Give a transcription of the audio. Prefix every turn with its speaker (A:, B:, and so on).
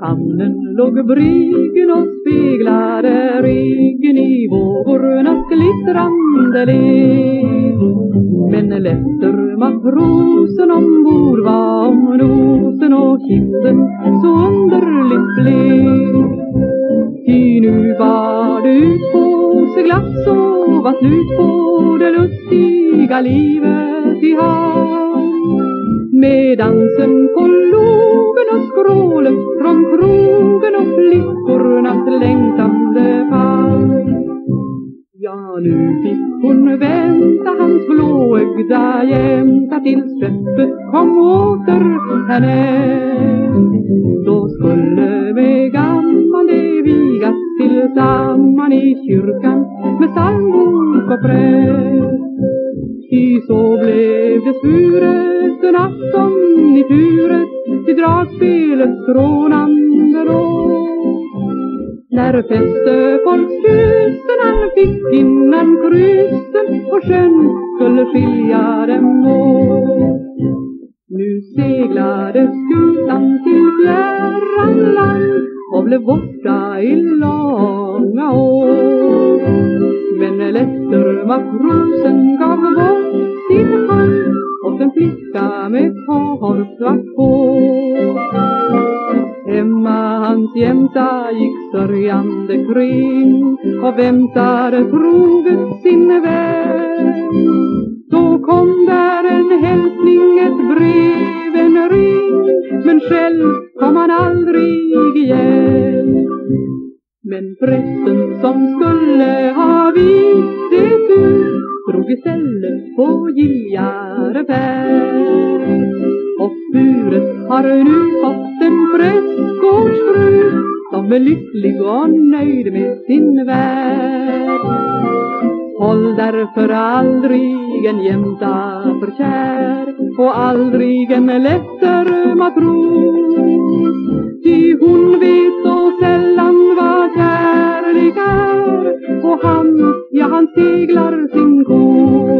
A: hamnen låg bryggen och speglade ryggen i vågornas glittrande led. Men lätter matrosen ombord var om nosen och kippen så underligt blek. Ty nu var det ut på seglass och var slut på det lustiga livet i havn. Med dansen på logen skrålet från krogen och flickornas längtande fall. Ja, nu fick hon vänta hans blåögda jämta tills skeppet kom åter henne. Då skulle med gammal vigas tillsamman i kyrkan med psalmbok och präst. Ty så blev det svuret en afton i furet dragspelet grånande då. När festefolkskyssen han fick innan krysten på sjön skulle skilja dem åt. Nu seglade skutan till fjärran land och blev borta i långa år. Men lättermakrosen gav bort sin hand åt en flicka med korvsvart hår. Hans jämta gick sörjande kring och väntade troget sin vän. Då kom där en hälsning, ett brev, en ring men själv kom han aldrig igen. Men prästen som skulle ha vigt det ut drog istället på giljare. Och buret har nu fått som är lycklig och nöjd med sin värld. Håll därför aldrig en jämta för kär och aldrig en lätter matros. Ty hon vet så sällan vad kärlek är och han, ja han seglar sin kos.